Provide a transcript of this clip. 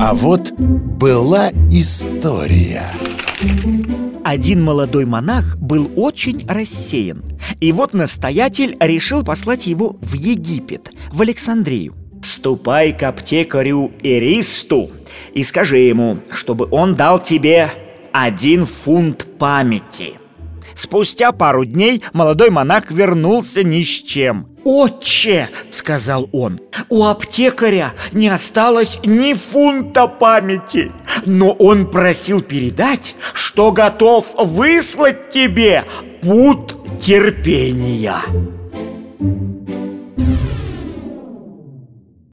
А вот была история. Один молодой монах был очень рассеян. И вот настоятель решил послать его в Египет, в Александрию. Ступай к аптекарю Иристу и скажи ему, чтобы он дал тебе один фунт памяти Спустя пару дней молодой монах вернулся ни с чем «Отче!» — сказал он «У аптекаря не осталось ни фунта памяти Но он просил передать, что готов выслать тебе путь терпения»